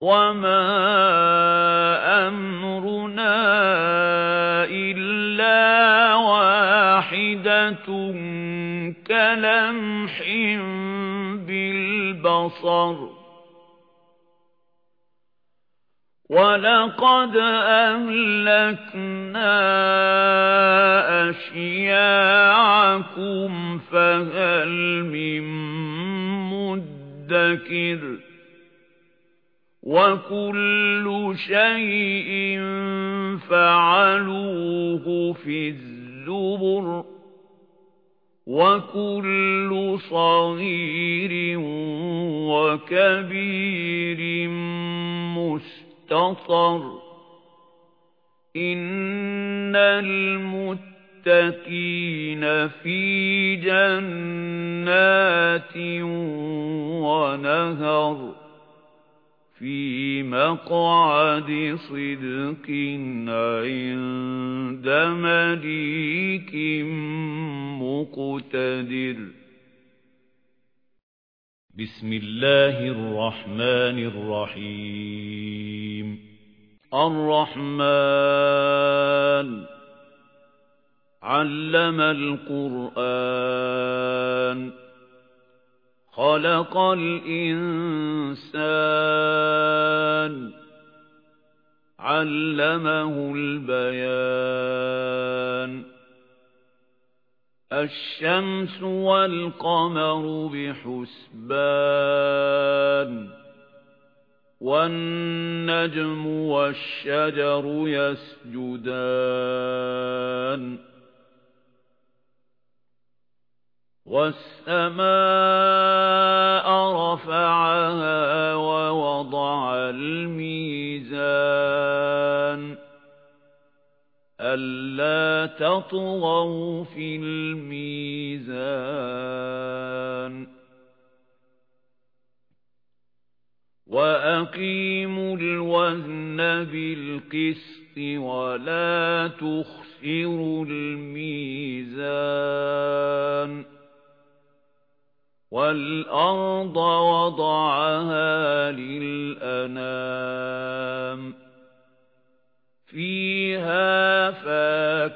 وَمَا أَمْرُنَا إِلَّا وَاحِدَةٌ كَلَمْحٍ بِالْبَصَرِ وَلَقَدْ أَهْلَكْنَا أَشْيَاعَكُمْ فَهَلْ مِن مُّدَّكِرٍ وَكُلُّ شَيْءٍ فَعَلُوهُ فِي الزُّبُرِ وَكُلُّ صَغِيرٍ وَكَبِيرٍ مُسْتَطَرٌ إِنَّ الْمُتَّقِينَ فِي جَنَّاتٍ وَنَهَرٍ فِي مَقْعَدِ صِدْقٍ عِندَ مَلِيكٍ مُقْتَدِرٍ. بسم الله الرحمن الرحيم. الرحمن علم القرآن. خلق الإنسان علمه البيان الشمس والقمر بحسبان والنجم والشجر يسجدان وَالسَّمَاءَ أَلَّا تَطْغَوْا فِي الْمِيزَانِ وَأَقِيمُوا الْوَزْنَ بِالْقِسْطِ وَلَا تُخْسِرُوا الْمِيزَانَ وَالْأَرْضَ وَضَعَهَا لِلْأَنَامِ فِيهَا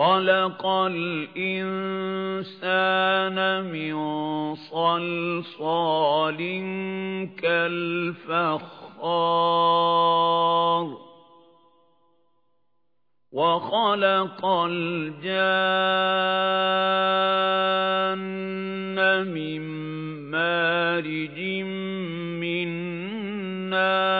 خَلَقَ الْإِنسَانَ مِنْ صَلْصَالٍ كَالْفَخَّارِ وَخَلَقَ الْجَانَّ مِن مَّارِجٍ مِّن نَّارٍ